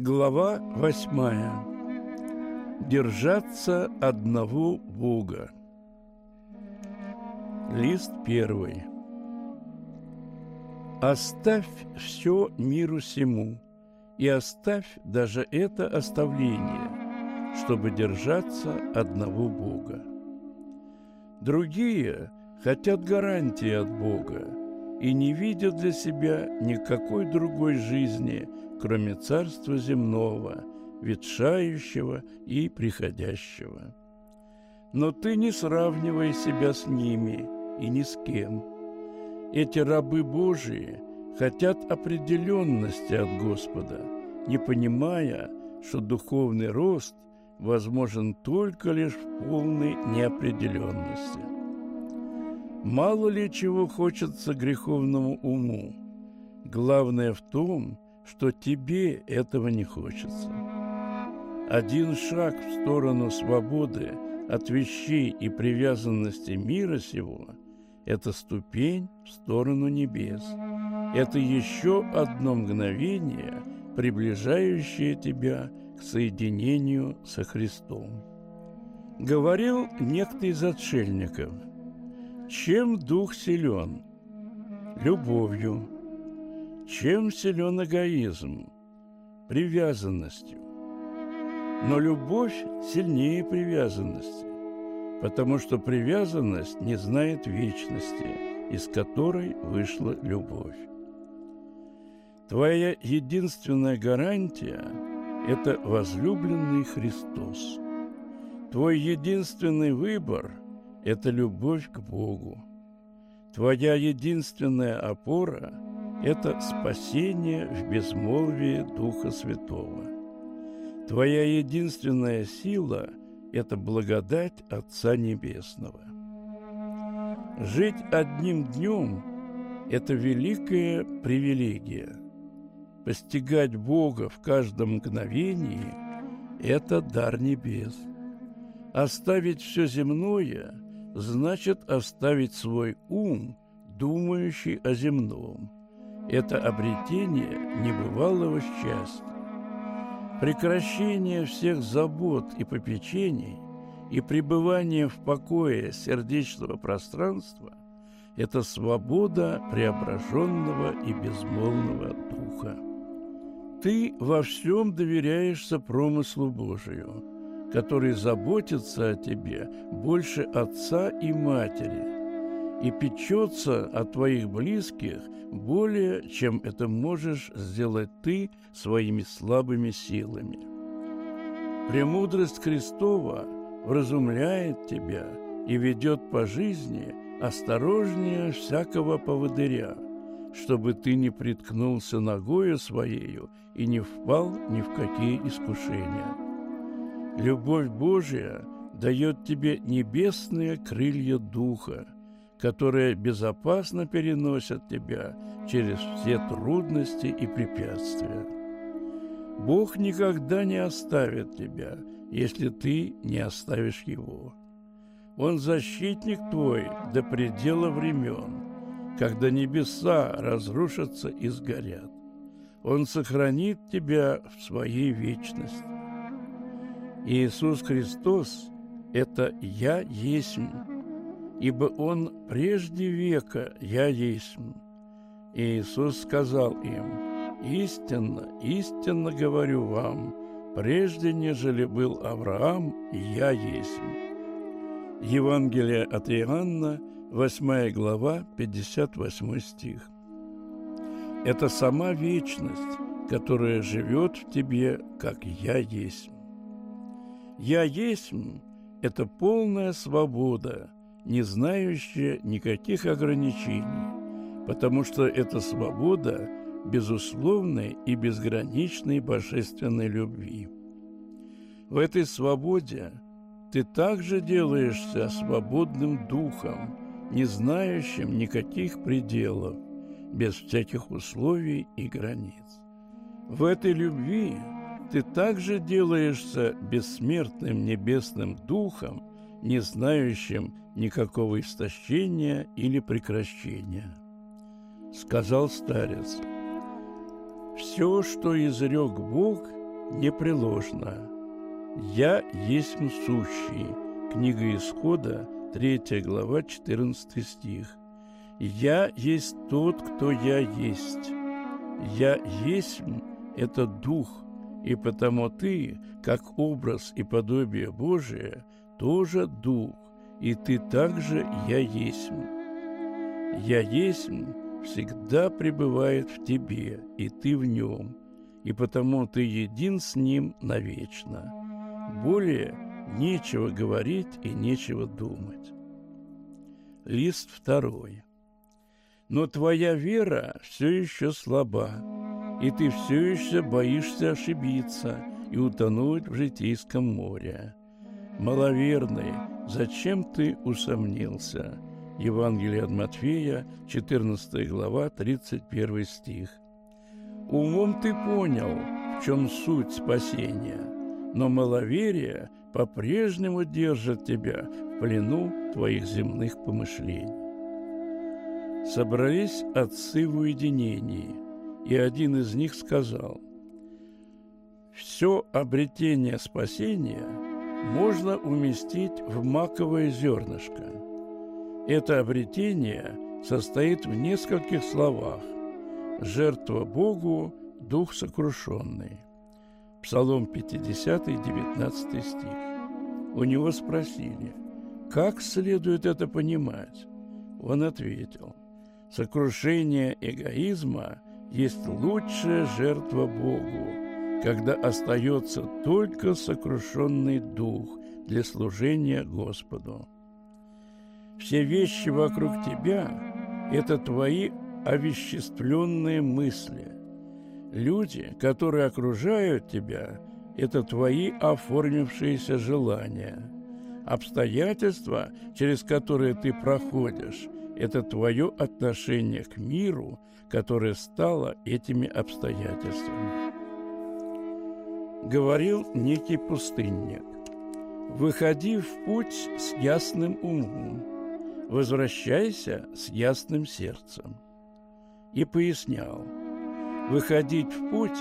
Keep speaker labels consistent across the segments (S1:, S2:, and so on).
S1: Глава восьмая. Держаться одного Бога. Лист первый. Оставь все миру сему, и оставь даже это оставление, чтобы держаться одного Бога. Другие хотят гарантии от Бога и не видят для себя никакой другой жизни – кроме царства земного, ветшающего и приходящего. Но ты не сравнивай себя с ними и ни с кем. Эти рабы Божии хотят определенности от Господа, не понимая, что духовный рост возможен только лишь в полной неопределенности. Мало ли чего хочется греховному уму. Главное в том, что тебе этого не хочется. Один шаг в сторону свободы от вещей и привязанности мира сего – это ступень в сторону небес. Это еще одно мгновение, приближающее тебя к соединению со Христом. Говорил некто из отшельников, чем дух силен? Любовью. Чем силен эгоизм? Привязанностью. Но любовь сильнее привязанности, потому что привязанность не знает вечности, из которой вышла любовь. Твоя единственная гарантия – это возлюбленный Христос. Твой единственный выбор – это любовь к Богу. Твоя единственная опора – это спасение в безмолвии Духа Святого. Твоя единственная сила – это благодать Отца Небесного. Жить одним днем – это великая привилегия. Постигать Бога в каждом мгновении – это дар небес. Оставить все земное – значит оставить свой ум, думающий о земном – это обретение небывалого счастья. Прекращение всех забот и попечений и пребывание в покое сердечного пространства – это свобода преображенного и безмолвного духа. Ты во всем доверяешься промыслу Божию, который заботится о тебе больше отца и матери – и печется о твоих близких более, чем это можешь сделать ты своими слабыми силами. Премудрость Христова вразумляет тебя и ведет по жизни осторожнее всякого поводыря, чтобы ты не приткнулся ногою своею и не впал ни в какие искушения. Любовь Божия дает тебе небесные крылья Духа – которые безопасно переносят тебя через все трудности и препятствия. Бог никогда не оставит тебя, если ты не оставишь Его. Он защитник твой до предела времен, когда небеса разрушатся и сгорят. Он сохранит тебя в своей вечности. Иисус Христос – это «Я есть» ибо Он прежде века Я есть. И Иисус сказал им, «Истинно, истинно говорю вам, прежде нежели был Авраам, Я есть». Евангелие от Иоанна, 8 глава, 58 стих. Это сама вечность, которая живет в тебе, как «Я есть». «Я есть» – это полная свобода – не знающая никаких ограничений, потому что это свобода безусловной и безграничной божественной любви. В этой свободе ты также делаешься свободным духом, не знающим никаких пределов, без всяких условий и границ. В этой любви ты также делаешься бессмертным небесным духом, не знающим никакого истощения или прекращения. Сказал старец, «Все, что изрек Бог, непреложна. «Я есть сущий» Книга Исхода, 3 глава, 14 стих. «Я есть тот, кто я есть». «Я есть» – это Дух, и потому ты, как образ и подобие Божие, тоже Дух, и ты также «Я есть». «Я есть» всегда пребывает в тебе, и ты в нем, и потому ты един с ним навечно. Более нечего говорить и нечего думать. Лист второй. Но твоя вера все еще слаба, и ты все еще боишься ошибиться и утонуть в житейском море. Маловерный, зачем ты усомнился? Евангелие от Матфея, 14 глава, 31 стих. Умом ты понял, в чем суть спасения, но маловерие по-прежнему держит тебя в плену твоих земных помышлений. Собрались отцы в уединении, и один из них сказал, «Все обретение спасения можно уместить в маковое зернышко. Это обретение состоит в нескольких словах «жертва Богу, дух сокрушенный». Псалом 50, 19 стих. У него спросили, как следует это понимать? Он ответил, сокрушение эгоизма есть лучшая жертва Богу, когда остается только сокрушенный дух для служения Господу. Все вещи вокруг тебя – это твои овеществленные мысли – Люди, которые окружают тебя, это твои оформившиеся желания. Обстоятельства, через которые ты проходишь, это твое отношение к миру, которое стало этими обстоятельствами. Говорил некий пустынник. Выходи в путь с ясным умом, возвращайся с ясным сердцем. И пояснял – Выходить в путь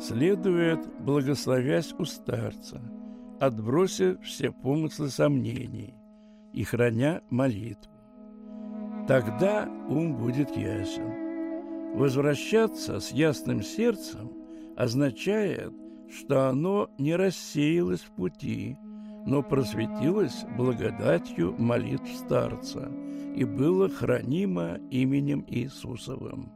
S1: следует, благословясь у старца, отбросив все помыслы сомнений и храня молитву. Тогда ум будет ясен. Возвращаться с ясным сердцем означает, что оно не рассеялось в пути, но просветилось благодатью молитв старца и было хранимо именем Иисусовым.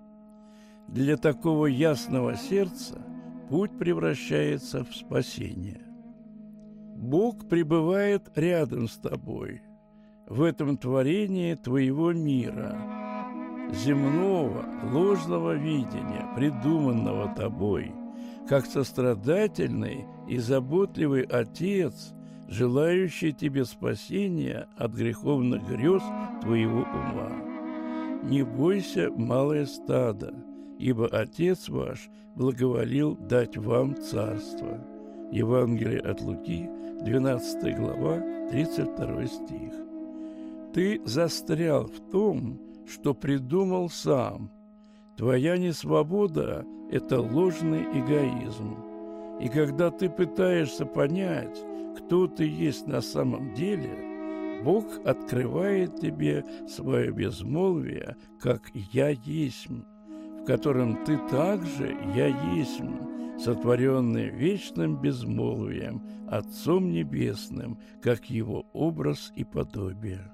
S1: Для такого ясного сердца путь превращается в спасение. Бог пребывает рядом с тобой, в этом творении твоего мира, земного, ложного видения, придуманного тобой, как сострадательный и заботливый Отец, желающий тебе спасения от греховных грез твоего ума. Не бойся, малое стадо, ибо Отец ваш благоволил дать вам царство». Евангелие от Луки, 12 глава, 32 стих. Ты застрял в том, что придумал сам. Твоя несвобода – это ложный эгоизм. И когда ты пытаешься понять, кто ты есть на самом деле, Бог открывает тебе свое безмолвие, как «Я есть» котором ты также я есть, сотворенный вечным безмолвием, Отцом Небесным, как его образ и подобие.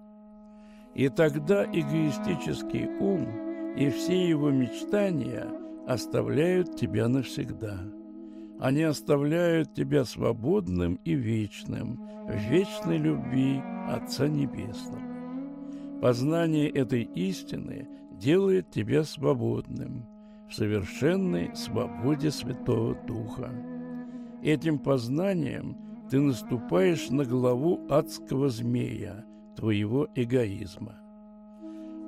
S1: И тогда эгоистический ум и все его мечтания оставляют тебя навсегда. Они оставляют тебя свободным и вечным, в вечной любви Отца Небесного. Познание этой истины делает тебя свободным, в совершенной свободе Святого Духа. Этим познанием ты наступаешь на главу адского змея, твоего эгоизма.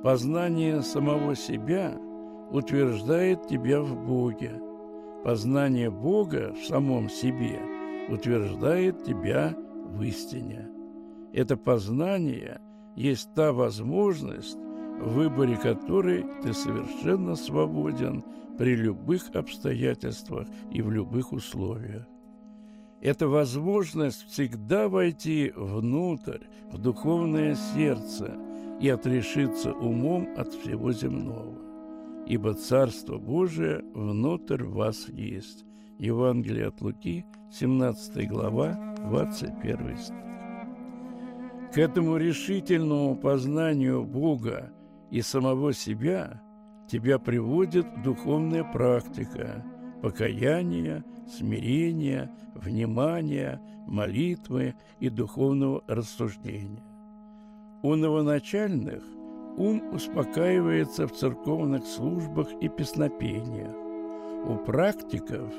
S1: Познание самого себя утверждает тебя в Боге. Познание Бога в самом себе утверждает тебя в истине. Это познание есть та возможность, в выборе которой ты совершенно свободен при любых обстоятельствах и в любых условиях. Это возможность всегда войти внутрь, в духовное сердце и отрешиться умом от всего земного. Ибо Царство Божие внутрь вас есть. Евангелие от Луки, 17 глава, 21 стих. К этому решительному познанию Бога и самого себя тебя приводит духовная практика покаяния, смирения, внимания, молитвы и духовного рассуждения. У новоначальных ум успокаивается в церковных службах и песнопениях. У практиков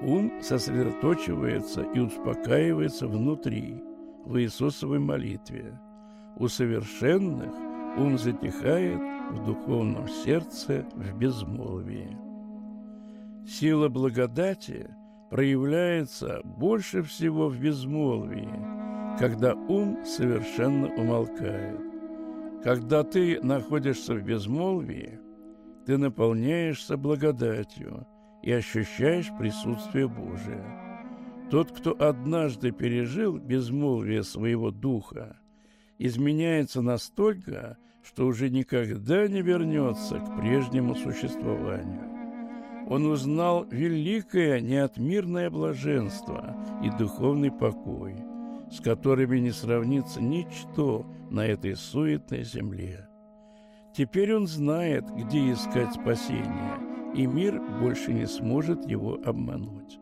S1: ум сосредоточивается и успокаивается внутри, в Иисусовой молитве. У совершенных ум затихает в духовном сердце в безмолвии. Сила благодати проявляется больше всего в безмолвии, когда ум совершенно умолкает. Когда ты находишься в безмолвии, ты наполняешься благодатью и ощущаешь присутствие Божие. Тот, кто однажды пережил безмолвие своего духа, изменяется настолько, что уже никогда не вернется к прежнему существованию. Он узнал великое неотмирное блаженство и духовный покой, с которыми не сравнится ничто на этой суетной земле. Теперь он знает, где искать спасение, и мир больше не сможет его обмануть.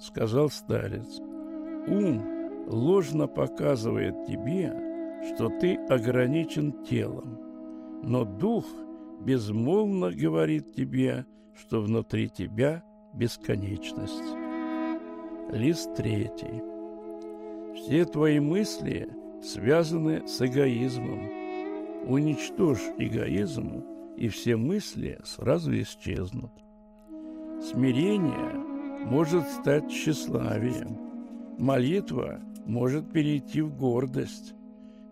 S1: Сказал старец, ум ложно показывает тебе, что ты ограничен телом, но дух безмолвно говорит тебе, что внутри тебя бесконечность. Лист третий. Все твои мысли связаны с эгоизмом. Уничтожь эгоизм, и все мысли сразу исчезнут. Смирение может стать тщеславием. Молитва может перейти в гордость.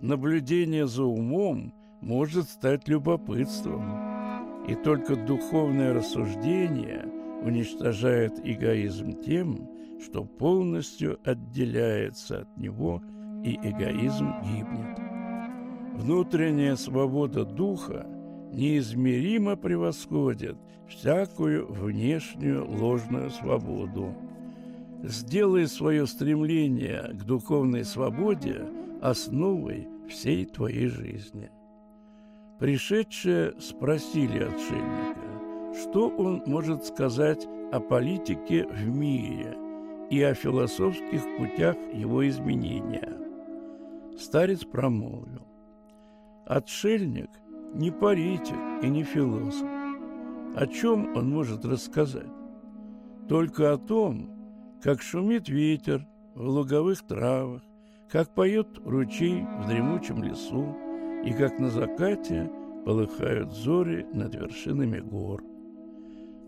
S1: Наблюдение за умом может стать любопытством. И только духовное рассуждение уничтожает эгоизм тем, что полностью отделяется от него, и эгоизм гибнет. Внутренняя свобода духа неизмеримо превосходит всякую внешнюю ложную свободу. Сделай свое стремление к духовной свободе основой всей твоей жизни – Пришедшие спросили отшельника, что он может сказать о политике в мире и о философских путях его изменения. Старец промолвил. Отшельник не политик и не философ. О чем он может рассказать? Только о том, как шумит ветер в луговых травах, как поет ручей в дремучем лесу, и как на закате полыхают зори над вершинами гор.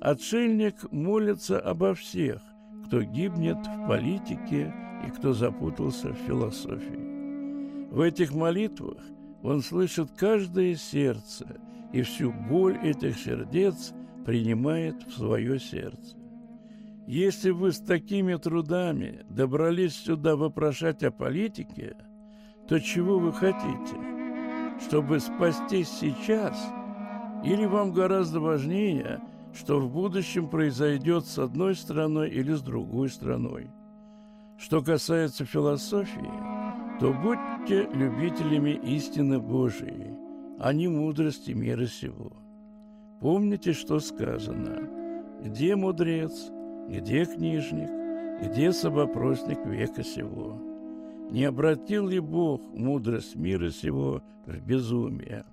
S1: Отшельник молится обо всех, кто гибнет в политике и кто запутался в философии. В этих молитвах он слышит каждое сердце, и всю боль этих сердец принимает в свое сердце. Если вы с такими трудами добрались сюда вопрошать о политике, то чего вы хотите – чтобы спастись сейчас, или вам гораздо важнее, что в будущем произойдет с одной страной или с другой страной. Что касается философии, то будьте любителями истины Божией, а не мудрости мира сего. Помните, что сказано «Где мудрец, где книжник, где собопросник века сего?» Не обратил ли Бог мудрость мира сего в безумие?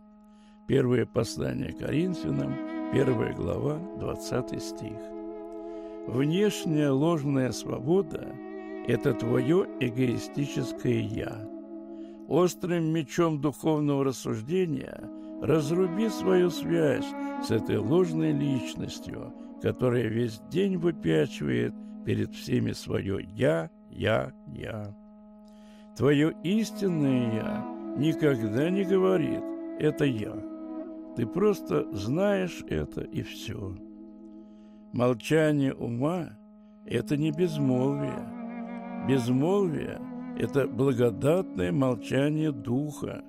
S1: Первое послание Коринфянам, первая глава, 20 стих. Внешняя ложная свобода – это твое эгоистическое «я». Острым мечом духовного рассуждения разруби свою связь с этой ложной личностью, которая весь день выпячивает перед всеми свое «я», «я», «я». Твое истинное «я» никогда не говорит «это я». Ты просто знаешь это и все. Молчание ума – это не безмолвие. Безмолвие – это благодатное молчание духа,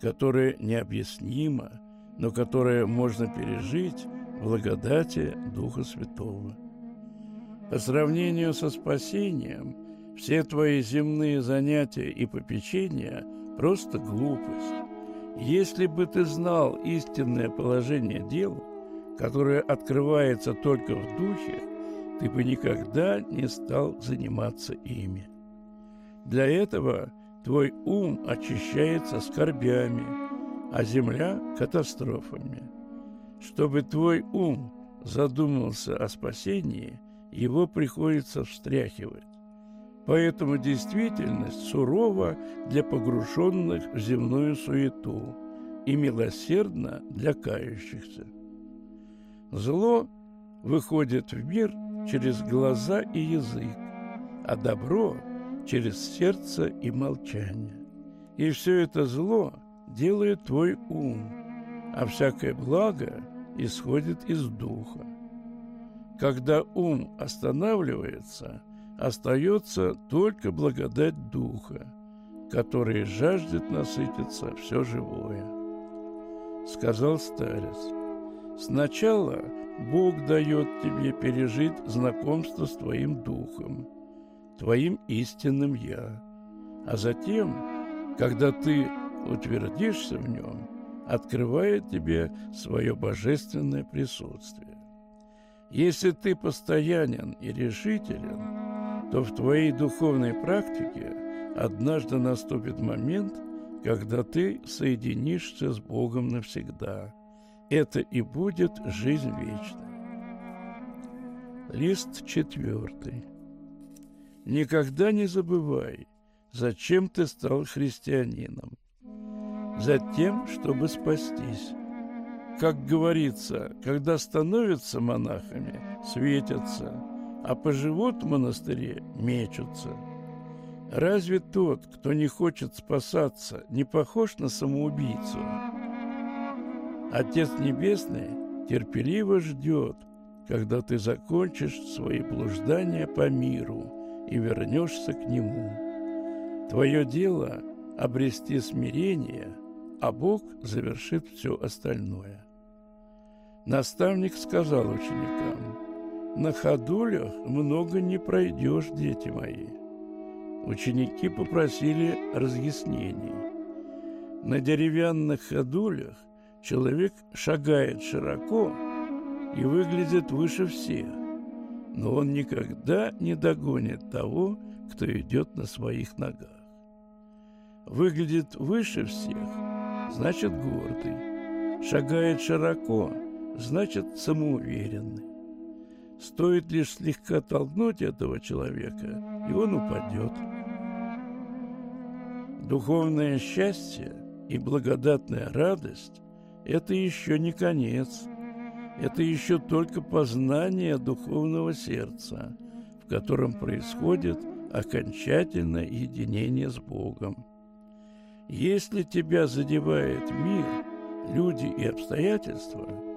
S1: которое необъяснимо, но которое можно пережить в благодати Духа Святого. По сравнению со спасением, все твои земные занятия и попечения – просто глупость. Если бы ты знал истинное положение дел, которое открывается только в духе, ты бы никогда не стал заниматься ими. Для этого твой ум очищается скорбями, а земля – катастрофами. Чтобы твой ум задумался о спасении, его приходится встряхивать. Поэтому действительность сурова для погруженных в земную суету и милосердна для кающихся. Зло выходит в мир через глаза и язык, а добро через сердце и молчание. И все это зло делает твой ум, а всякое благо исходит из духа. Когда ум останавливается, остается только благодать духа, который жаждет насытиться все живое. Сказал старец, сначала Бог дает тебе пережить знакомство с твоим духом, твоим истинным «Я», а затем, когда ты утвердишься в нем, открывает тебе свое божественное присутствие. Если ты постоянен и решителен, то в твоей духовной практике однажды наступит момент, когда ты соединишься с Богом навсегда. Это и будет жизнь вечная. Лист четвертый. Никогда не забывай, зачем ты стал христианином. Затем, чтобы спастись. Как говорится, когда становятся монахами, светятся, а поживут в монастыре, мечутся. Разве тот, кто не хочет спасаться, не похож на самоубийцу? Отец Небесный терпеливо ждет, когда ты закончишь свои блуждания по миру и вернешься к Нему. Твое дело – обрести смирение, а Бог завершит все остальное. Наставник сказал ученикам, «На ходулях много не пройдешь, дети мои». Ученики попросили разъяснений. На деревянных ходулях человек шагает широко и выглядит выше всех, но он никогда не догонит того, кто идет на своих ногах. Выглядит выше всех, значит гордый. Шагает широко – значит самоуверенный. Стоит лишь слегка толкнуть этого человека, и он упадет. Духовное счастье и благодатная радость – это еще не конец, это еще только познание духовного сердца, в котором происходит окончательное единение с Богом. Если тебя задевает мир, люди и обстоятельства –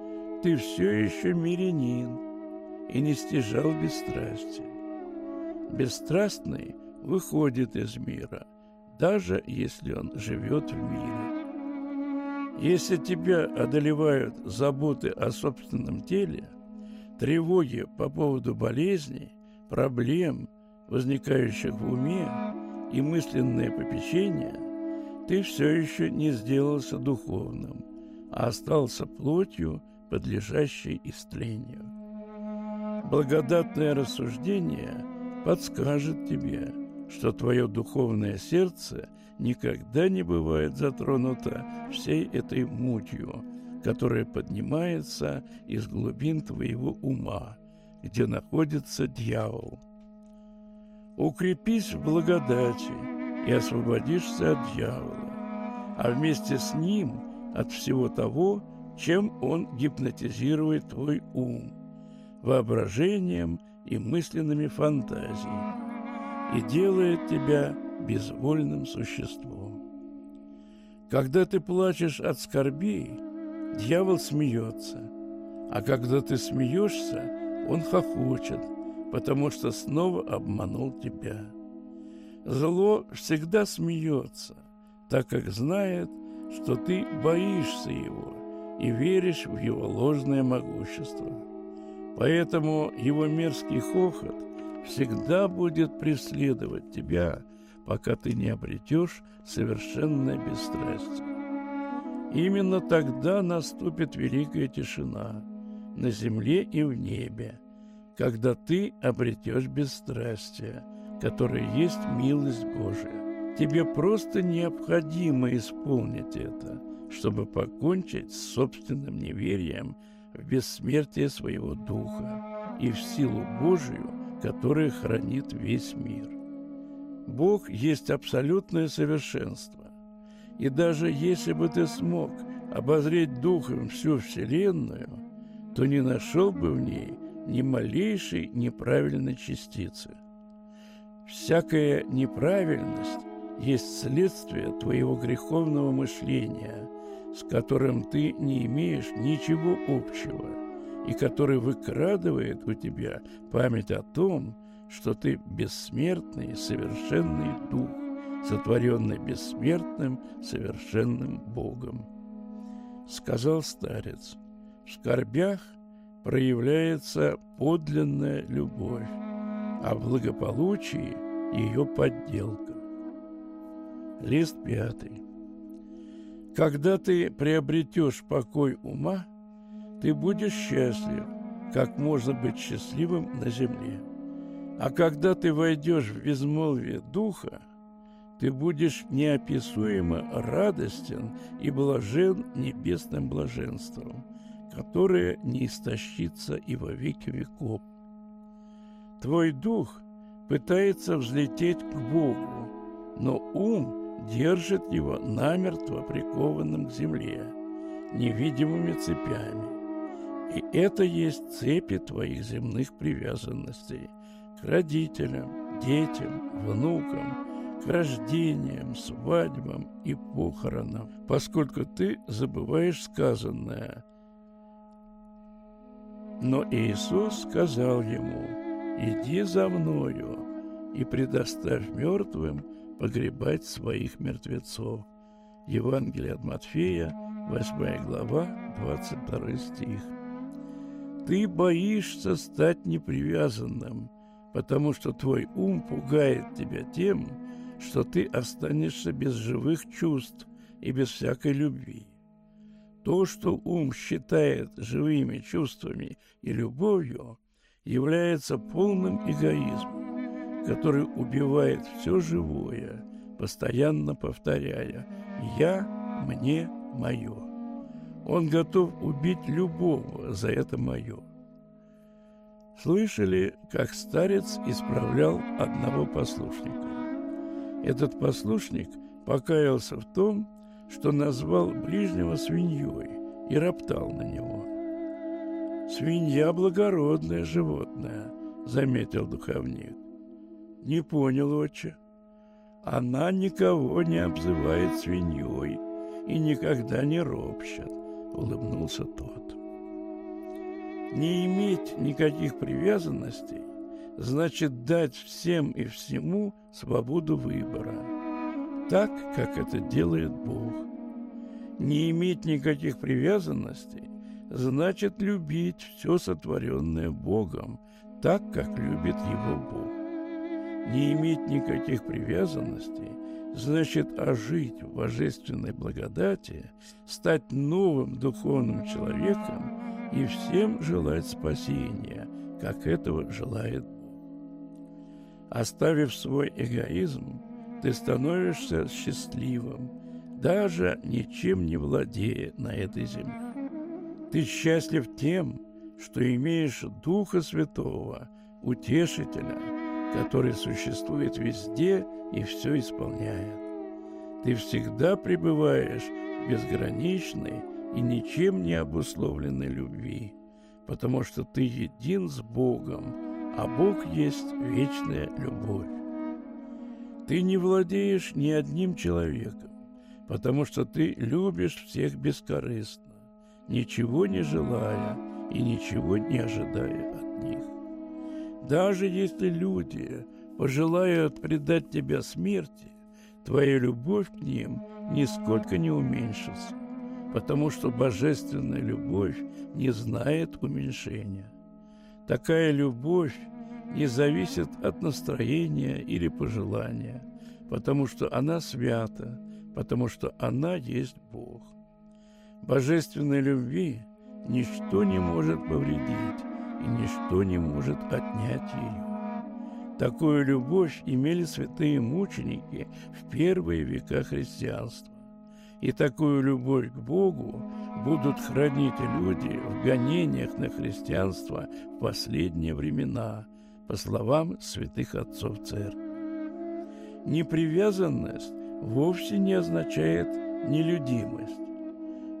S1: ты все еще мирянин и не стяжал бесстрастия. Бесстрастный выходит из мира, даже если он живет в мире. Если тебя одолевают заботы о собственном теле, тревоги по поводу болезней, проблем, возникающих в уме, и мысленное попечение, ты все еще не сделался духовным, а остался плотью подлежащей истлению. Благодатное рассуждение подскажет тебе, что твое духовное сердце никогда не бывает затронуто всей этой мутью, которая поднимается из глубин твоего ума, где находится дьявол. Укрепись в благодати и освободишься от дьявола, а вместе с ним от всего того, чем он гипнотизирует твой ум, воображением и мысленными фантазиями и делает тебя безвольным существом. Когда ты плачешь от скорбей, дьявол смеется, а когда ты смеешься, он хохочет, потому что снова обманул тебя. Зло всегда смеется, так как знает, что ты боишься его и веришь в его ложное могущество. Поэтому его мерзкий хохот всегда будет преследовать тебя, пока ты не обретешь совершенное бесстрастие. Именно тогда наступит великая тишина на земле и в небе, когда ты обретешь бесстрастие, которое есть милость Божия. Тебе просто необходимо исполнить это, чтобы покончить с собственным неверием в бессмертие своего духа и в силу Божию, которая хранит весь мир. Бог есть абсолютное совершенство. И даже если бы ты смог обозреть духом всю Вселенную, то не нашел бы в ней ни малейшей неправильной частицы. Всякая неправильность есть следствие твоего греховного мышления, с которым ты не имеешь ничего общего, и который выкрадывает у тебя память о том, что ты бессмертный, совершенный дух, сотворенный бессмертным, совершенным Богом. Сказал старец, в скорбях проявляется подлинная любовь, а в благополучии ее подделка. Лист пятый. Когда ты приобретешь покой ума, ты будешь счастлив, как можно быть счастливым на земле. А когда ты войдешь в безмолвие духа, ты будешь неописуемо радостен и блажен небесным блаженством, которое не истощится и во веки веков. Твой дух пытается взлететь к Богу, но ум держит его намертво прикованным к земле, невидимыми цепями. И это есть цепи твоих земных привязанностей – к родителям, детям, внукам, к рождениям, свадьбам и похоронам, поскольку ты забываешь сказанное. Но Иисус сказал ему, «Иди за мною и предоставь мертвым погребать своих мертвецов». Евангелие от Матфея, 8 глава, 22 стих. Ты боишься стать непривязанным – потому что твой ум пугает тебя тем, что ты останешься без живых чувств и без всякой любви. То, что ум считает живыми чувствами и любовью, является полным эгоизмом, который убивает все живое, постоянно повторяя «я, мне, мое». Он готов убить любого за это мое. Слышали, как старец исправлял одного послушника. Этот послушник покаялся в том, что назвал ближнего свиньей и роптал на него. «Свинья – благородное животное», – заметил духовник. «Не понял, отче. Она никого не обзывает свиньей и никогда не ропщет», – улыбнулся тот. Не иметь никаких привязанностей значит дать всем и всему свободу выбора, так, как это делает Бог. Не иметь никаких привязанностей значит любить все сотворенное Богом, так, как любит его Бог. Не иметь никаких привязанностей значит ожить в божественной благодати, стать новым духовным человеком и всем желать спасения, как этого желает Бог. Оставив свой эгоизм, ты становишься счастливым, даже ничем не владея на этой земле. Ты счастлив тем, что имеешь Духа Святого, Утешителя, который существует везде и все исполняет. Ты всегда пребываешь в безграничной и ничем не обусловленной любви, потому что ты един с Богом, а Бог есть вечная любовь. Ты не владеешь ни одним человеком, потому что ты любишь всех бескорыстно, ничего не желая и ничего не ожидая. Даже если люди пожелают предать тебя смерти, твоя любовь к ним нисколько не уменьшится, потому что божественная любовь не знает уменьшения. Такая любовь не зависит от настроения или пожелания, потому что она свята, потому что она есть Бог. Божественной любви ничто не может повредить и ничто не может отнять ее. Такую любовь имели святые мученики в первые века христианства. И такую любовь к Богу будут хранить люди в гонениях на христианство в последние времена, по словам святых отцов церкви. Непривязанность вовсе не означает нелюдимость.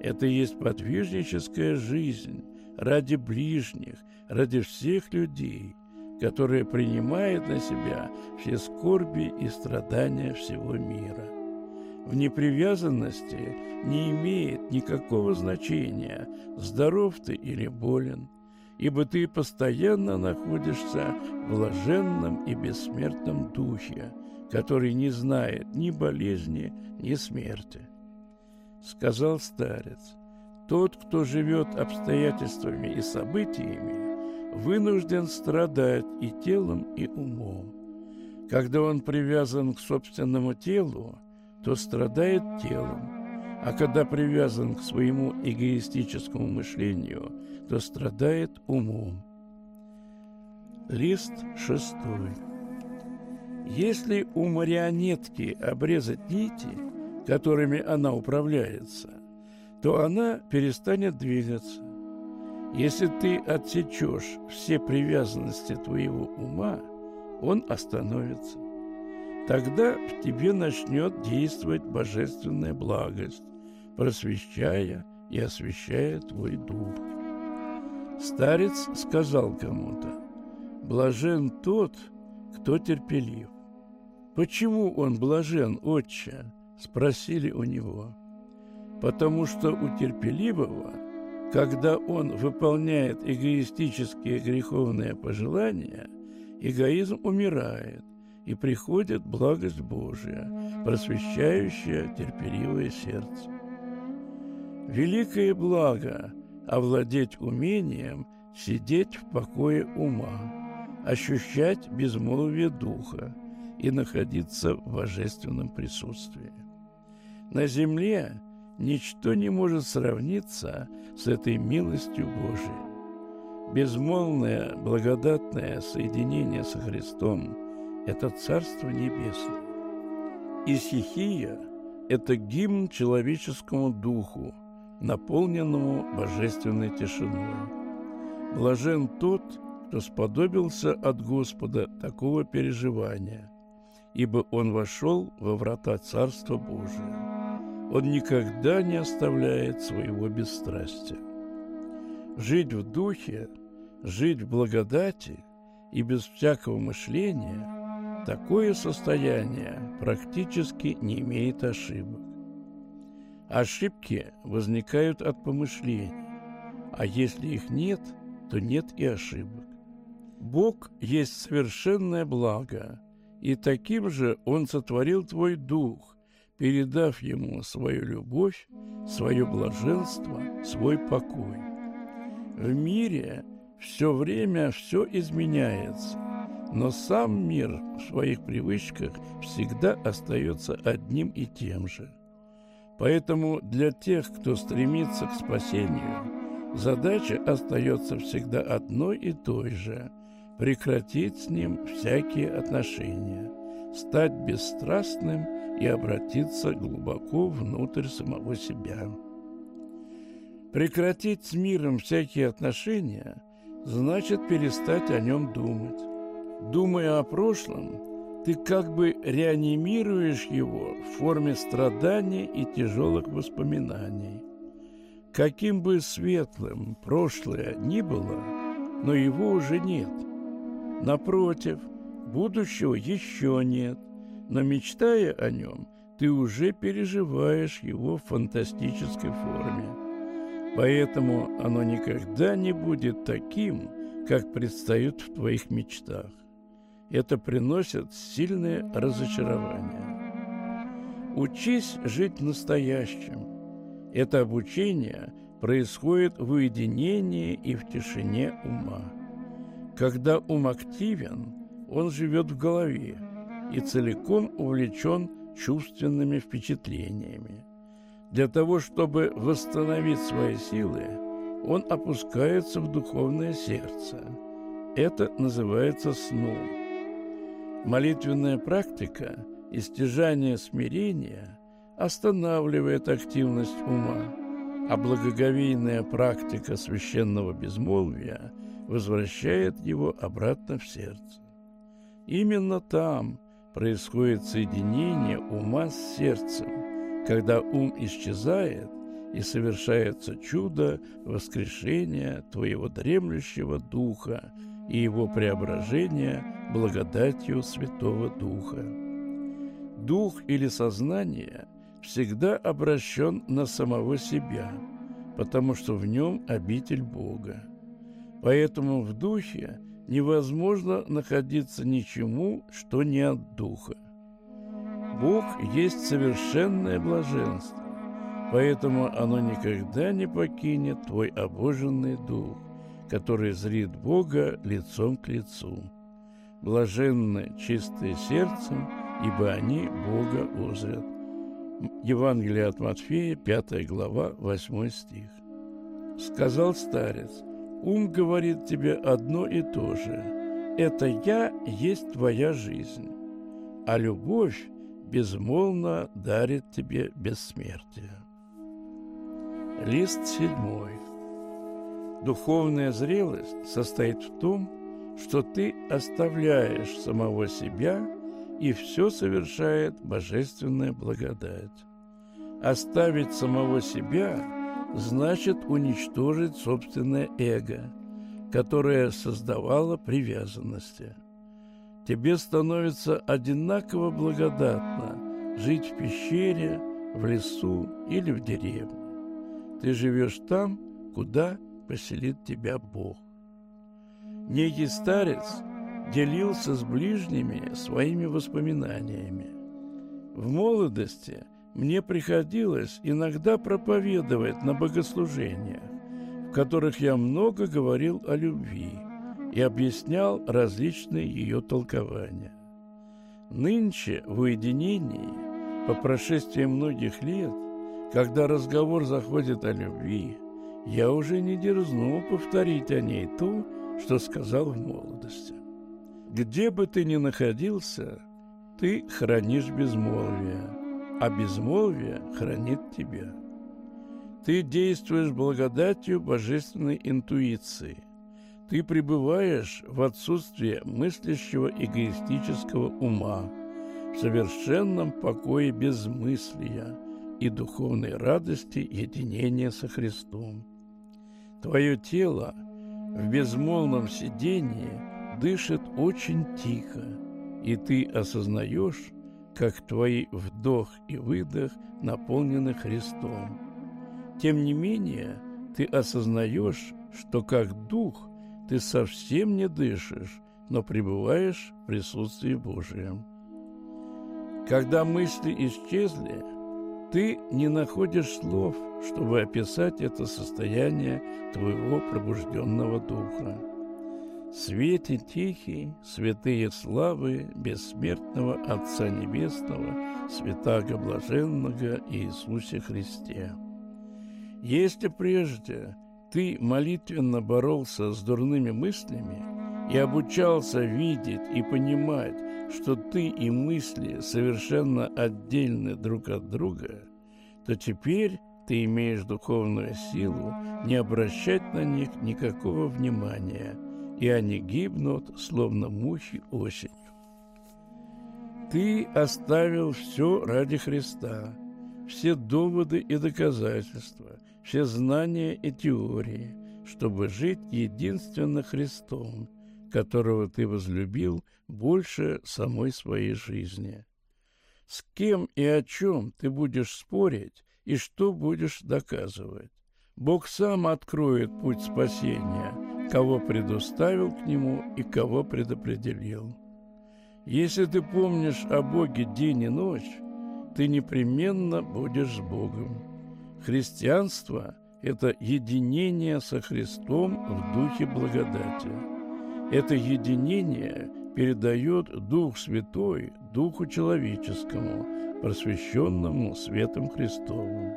S1: Это есть подвижническая жизнь ради ближних, ради всех людей, которая принимает на себя все скорби и страдания всего мира. В непривязанности не имеет никакого значения, здоров ты или болен, ибо ты постоянно находишься в блаженном и бессмертном духе, который не знает ни болезни, ни смерти. Сказал старец, тот, кто живет обстоятельствами и событиями, вынужден страдать и телом, и умом. Когда он привязан к собственному телу, то страдает телом, а когда привязан к своему эгоистическому мышлению, то страдает умом. Лист шестой. Если у марионетки обрезать нити, которыми она управляется, то она перестанет двигаться. Если ты отсечешь все привязанности твоего ума, он остановится. Тогда в тебе начнет действовать божественная благость, просвещая и освещая твой дух. Старец сказал кому-то, «Блажен тот, кто терпелив». «Почему он блажен, отче?» – спросили у него. «Потому что у терпеливого, когда он выполняет эгоистические греховные пожелания, эгоизм умирает, и приходит благость Божия, просвещающая терпеливое сердце. Великое благо – овладеть умением сидеть в покое ума, ощущать безмолвие духа и находиться в божественном присутствии. На земле ничто не может сравниться с этой милостью Божией. Безмолвное, благодатное соединение со Христом – это Царство Небесное. Исихия – это гимн человеческому духу, наполненному божественной тишиной. Блажен тот, кто сподобился от Господа такого переживания, ибо он вошел во врата Царства Божия. Он никогда не оставляет своего бесстрастия. Жить в духе, жить в благодати и без всякого мышления – Такое состояние практически не имеет ошибок. Ошибки возникают от помышлений, а если их нет, то нет и ошибок. Бог есть совершенное благо, и таким же Он сотворил твой дух, передав ему свою любовь, свое блаженство, свой покой. В мире все время все изменяется – но сам мир в своих привычках всегда остается одним и тем же. Поэтому для тех, кто стремится к спасению, задача остается всегда одной и той же – прекратить с ним всякие отношения, стать бесстрастным и обратиться глубоко внутрь самого себя. Прекратить с миром всякие отношения – значит перестать о нем думать Думая о прошлом, ты как бы реанимируешь его в форме страдания и тяжелых воспоминаний. Каким бы светлым прошлое ни было, но его уже нет. Напротив, будущего еще нет, но мечтая о нем, ты уже переживаешь его в фантастической форме. Поэтому оно никогда не будет таким, как предстает в твоих мечтах. это приносит сильное разочарование. Учись жить настоящим. Это обучение происходит в уединении и в тишине ума. Когда ум активен, он живет в голове и целиком увлечен чувственными впечатлениями. Для того, чтобы восстановить свои силы, он опускается в духовное сердце. Это называется сном. Молитвенная практика и стяжание смирения останавливает активность ума, а благоговейная практика священного безмолвия возвращает его обратно в сердце. Именно там происходит соединение ума с сердцем, когда ум исчезает и совершается чудо воскрешения твоего дремлющего духа и его преображения благодатью Святого Духа. Дух или сознание всегда обращен на самого себя, потому что в нем обитель Бога. Поэтому в духе невозможно находиться ничему, что не от духа. Бог есть совершенное блаженство, поэтому оно никогда не покинет твой обоженный дух, который зрит Бога лицом к лицу. Блаженны чистые сердцем, ибо они Бога узрят. Евангелие от Матфея, 5 глава, 8 стих. Сказал старец, ум говорит тебе одно и то же. Это «я» есть твоя жизнь, а любовь безмолвно дарит тебе бессмертие. Лист седьмой. Духовная зрелость состоит в том, что ты оставляешь самого себя – и все совершает божественная благодать. Оставить самого себя значит уничтожить собственное эго, которое создавало привязанности. Тебе становится одинаково благодатно жить в пещере, в лесу или в деревне. Ты живешь там, куда поселит тебя Бог. Некий старец – делился с ближними своими воспоминаниями. В молодости мне приходилось иногда проповедовать на богослужениях, в которых я много говорил о любви и объяснял различные ее толкования. Нынче в уединении, по прошествии многих лет, когда разговор заходит о любви, я уже не дерзну повторить о ней то, что сказал в молодости. Где бы ты ни находился, ты хранишь безмолвие, а безмолвие хранит тебя. Ты действуешь благодатью божественной интуиции. Ты пребываешь в отсутствии мыслящего эгоистического ума, в совершенном покое безмыслия и духовной радости единения со Христом. Твое тело в безмолвном сидении – дышит очень тихо, и ты осознаешь, как твои вдох и выдох наполнены Христом. Тем не менее, ты осознаешь, что как дух ты совсем не дышишь, но пребываешь в присутствии Божьем. Когда мысли исчезли, ты не находишь слов, чтобы описать это состояние твоего пробужденного духа свете тихий, святые славы бессмертного Отца Небесного, святаго блаженного Иисусе Христе. Если прежде ты молитвенно боролся с дурными мыслями и обучался видеть и понимать, что ты и мысли совершенно отдельны друг от друга, то теперь ты имеешь духовную силу не обращать на них никакого внимания – и они гибнут, словно мухи осенью. Ты оставил все ради Христа, все доводы и доказательства, все знания и теории, чтобы жить единственно Христом, которого ты возлюбил больше самой своей жизни. С кем и о чем ты будешь спорить и что будешь доказывать? Бог сам откроет путь спасения – кого предуставил к нему и кого предопределил. Если ты помнишь о Боге день и ночь, ты непременно будешь с Богом. Христианство – это единение со Христом в духе благодати. Это единение передает Дух Святой Духу человеческому, просвещенному светом Христовым.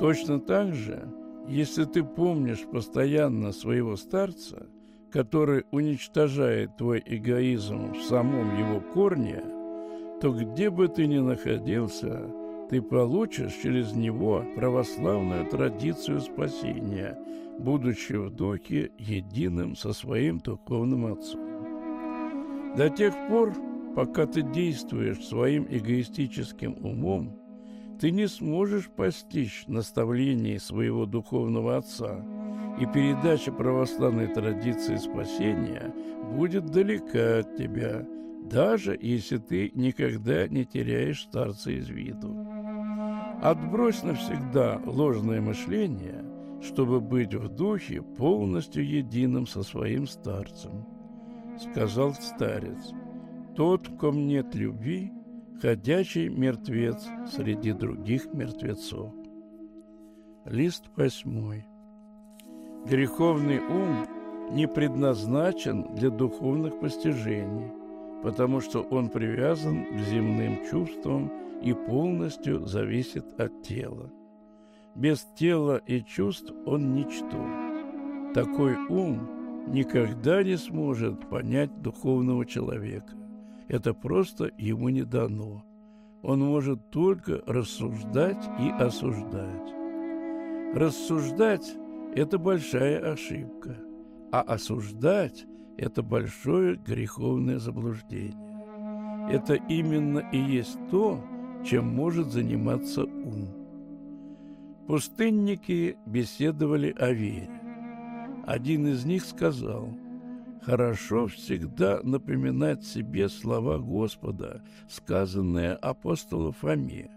S1: Точно так же, если ты помнишь постоянно своего старца, который уничтожает твой эгоизм в самом его корне, то где бы ты ни находился, ты получишь через него православную традицию спасения, будучи в духе единым со своим духовным отцом. До тех пор, пока ты действуешь своим эгоистическим умом, ты не сможешь постичь наставлений своего духовного отца, и передача православной традиции спасения будет далека от тебя, даже если ты никогда не теряешь старца из виду. Отбрось навсегда ложное мышление, чтобы быть в духе полностью единым со своим старцем. Сказал старец, тот, ком нет любви, ходячий мертвец среди других мертвецов. Лист восьмой. Греховный ум не предназначен для духовных постижений, потому что он привязан к земным чувствам и полностью зависит от тела. Без тела и чувств он ничто. Такой ум никогда не сможет понять духовного человека. Это просто ему не дано. Он может только рассуждать и осуждать. Рассуждать – это большая ошибка, а осуждать – это большое греховное заблуждение. Это именно и есть то, чем может заниматься ум. Пустынники беседовали о вере. Один из них сказал – Хорошо всегда напоминать себе слова Господа, сказанные апостолу Фоме.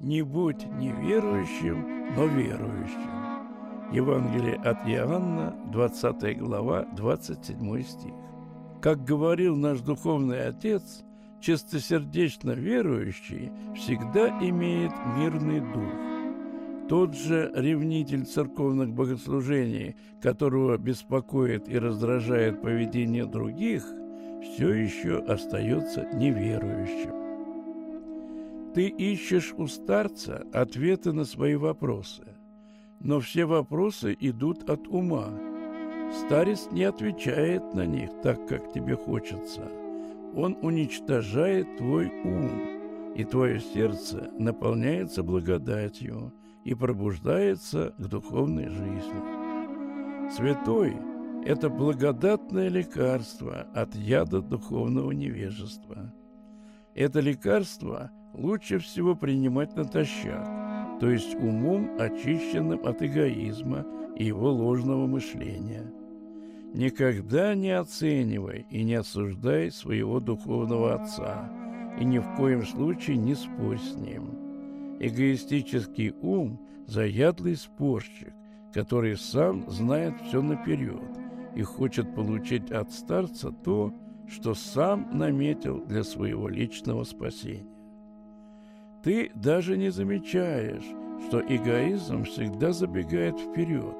S1: «Не будь неверующим, но верующим». Евангелие от Иоанна, 20 глава, 27 стих. Как говорил наш духовный отец, чистосердечно верующий всегда имеет мирный дух. Тот же ревнитель церковных богослужений, которого беспокоит и раздражает поведение других, все еще остается неверующим. Ты ищешь у старца ответы на свои вопросы, но все вопросы идут от ума. Старец не отвечает на них так, как тебе хочется. Он уничтожает твой ум, и твое сердце наполняется благодатью – и пробуждается к духовной жизни. Святой – это благодатное лекарство от яда духовного невежества. Это лекарство лучше всего принимать натощак, то есть умом, очищенным от эгоизма и его ложного мышления. Никогда не оценивай и не осуждай своего духовного отца, и ни в коем случае не спорь с ним – Эгоистический ум – заядлый спорщик, который сам знает все наперед и хочет получить от старца то, что сам наметил для своего личного спасения. Ты даже не замечаешь, что эгоизм всегда забегает вперед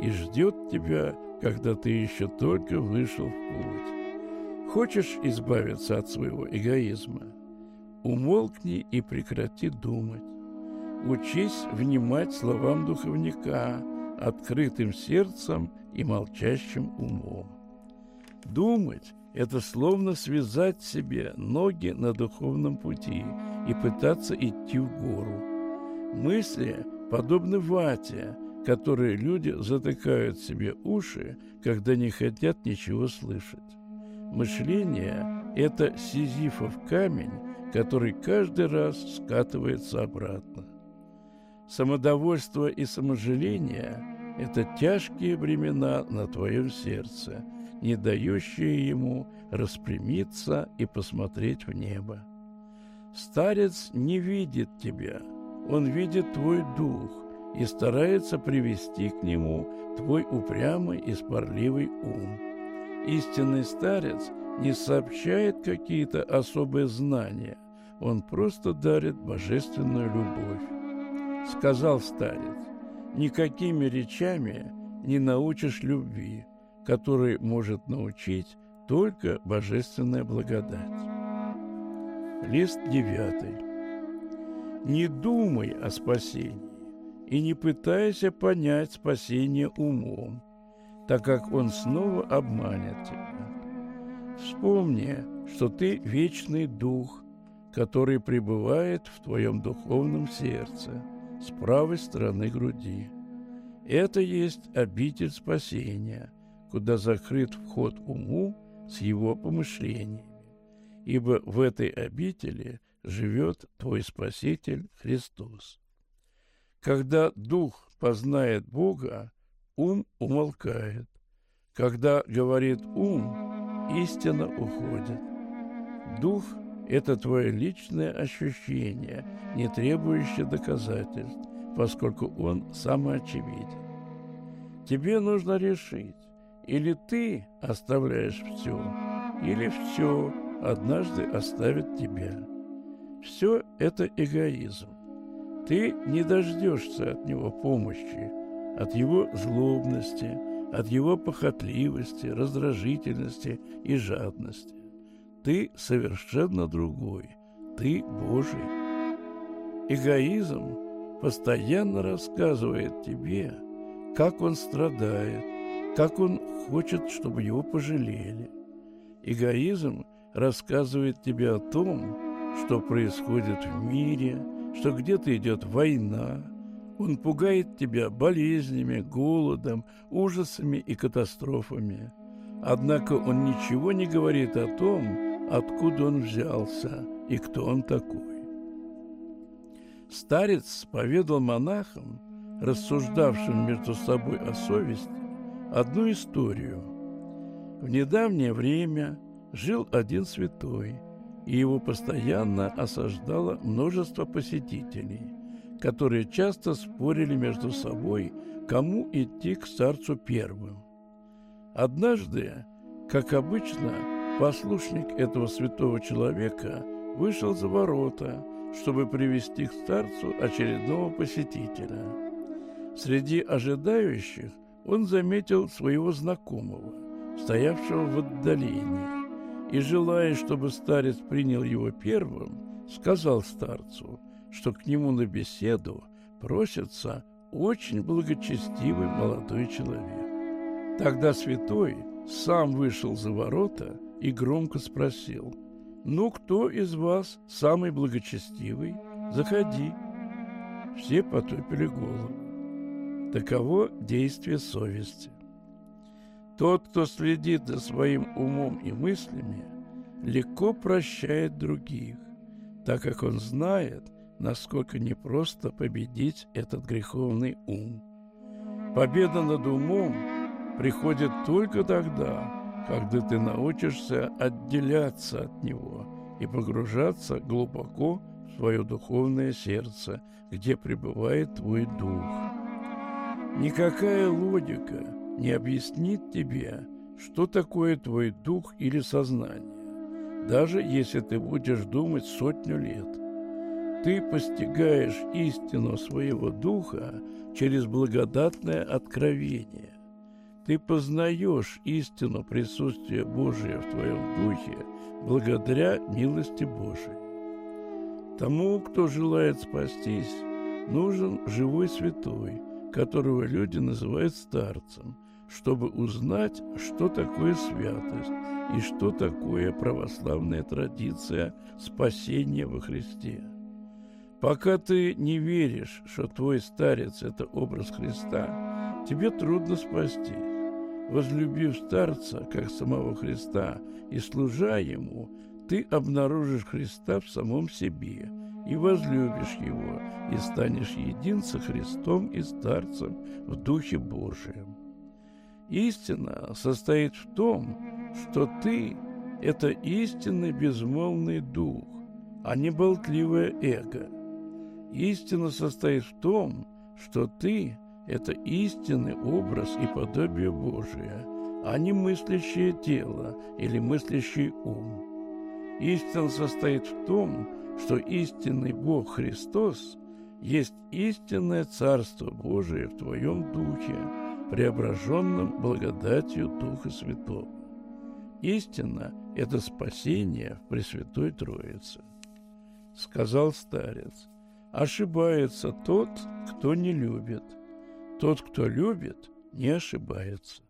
S1: и ждет тебя, когда ты еще только вышел в путь. Хочешь избавиться от своего эгоизма? Умолкни и прекрати думать. Учись внимать словам духовника открытым сердцем и молчащим умом. Думать – это словно связать себе ноги на духовном пути и пытаться идти в гору. Мысли подобны вате, которые люди затыкают себе уши, когда не хотят ничего слышать. Мышление – это сизифов камень, который каждый раз скатывается обратно. Самодовольство и саможаление – это тяжкие бремена на твоем сердце, не дающие ему распрямиться и посмотреть в небо. Старец не видит тебя, он видит твой дух и старается привести к нему твой упрямый и спорливый ум. Истинный старец не сообщает какие-то особые знания, он просто дарит божественную любовь. Сказал старец, никакими речами не научишь любви, которой может научить только божественная благодать. Лист девятый. Не думай о спасении и не пытайся понять спасение умом, так как он снова обманет тебя. Вспомни, что ты вечный дух, который пребывает в твоем духовном сердце с правой стороны груди. Это есть обитель спасения, куда закрыт вход уму с его помышлениями, ибо в этой обители живет твой Спаситель Христос. Когда дух познает Бога, ум умолкает. Когда говорит ум, истина уходит. Дух – это твое личное ощущение, не требующее доказательств, поскольку он самоочевиден. Тебе нужно решить, или ты оставляешь все, или все однажды оставит тебя. Все это эгоизм. Ты не дождешься от него помощи, от его злобности, от его похотливости, раздражительности и жадности. Ты совершенно другой. Ты Божий. Эгоизм постоянно рассказывает тебе, как он страдает, как он хочет, чтобы его пожалели. Эгоизм рассказывает тебе о том, что происходит в мире, что где-то идет война. Он пугает тебя болезнями, голодом, ужасами и катастрофами. Однако он ничего не говорит о том, откуда он взялся и кто он такой. Старец поведал монахам, рассуждавшим между собой о совести, одну историю. В недавнее время жил один святой, и его постоянно осаждало множество посетителей, которые часто спорили между собой, кому идти к старцу первым. Однажды, как обычно, Послушник этого святого человека вышел за ворота, чтобы привести к старцу очередного посетителя. Среди ожидающих он заметил своего знакомого, стоявшего в отдалении, и, желая, чтобы старец принял его первым, сказал старцу, что к нему на беседу просится очень благочестивый молодой человек. Тогда святой сам вышел за ворота и громко спросил, «Ну, кто из вас самый благочестивый? Заходи». Все потупили голову. Таково действие совести. Тот, кто следит за своим умом и мыслями, легко прощает других, так как он знает, насколько непросто победить этот греховный ум. Победа над умом приходит только тогда, когда ты научишься отделяться от него и погружаться глубоко в свое духовное сердце, где пребывает твой дух. Никакая логика не объяснит тебе, что такое твой дух или сознание, даже если ты будешь думать сотню лет. Ты постигаешь истину своего духа через благодатное откровение. Ты познаешь истину присутствия Божия в твоем духе благодаря милости Божией. Тому, кто желает спастись, нужен живой святой, которого люди называют старцем, чтобы узнать, что такое святость и что такое православная традиция спасения во Христе. Пока ты не веришь, что твой старец – это образ Христа, тебе трудно спастись возлюбив старца, как самого Христа, и служа ему, ты обнаружишь Христа в самом себе и возлюбишь его, и станешь един со Христом и старцем в Духе Божием. Истина состоит в том, что ты – это истинный безмолвный дух, а не болтливое эго. Истина состоит в том, что ты – это истинный образ и подобие Божие, а не мыслящее тело или мыслящий ум. Истина состоит в том, что истинный Бог Христос есть истинное Царство Божие в твоем духе, преображенном благодатью Духа Святого. Истина – это спасение в Пресвятой Троице. Сказал старец, ошибается тот, кто не любит. Тот, кто любит, не ошибается.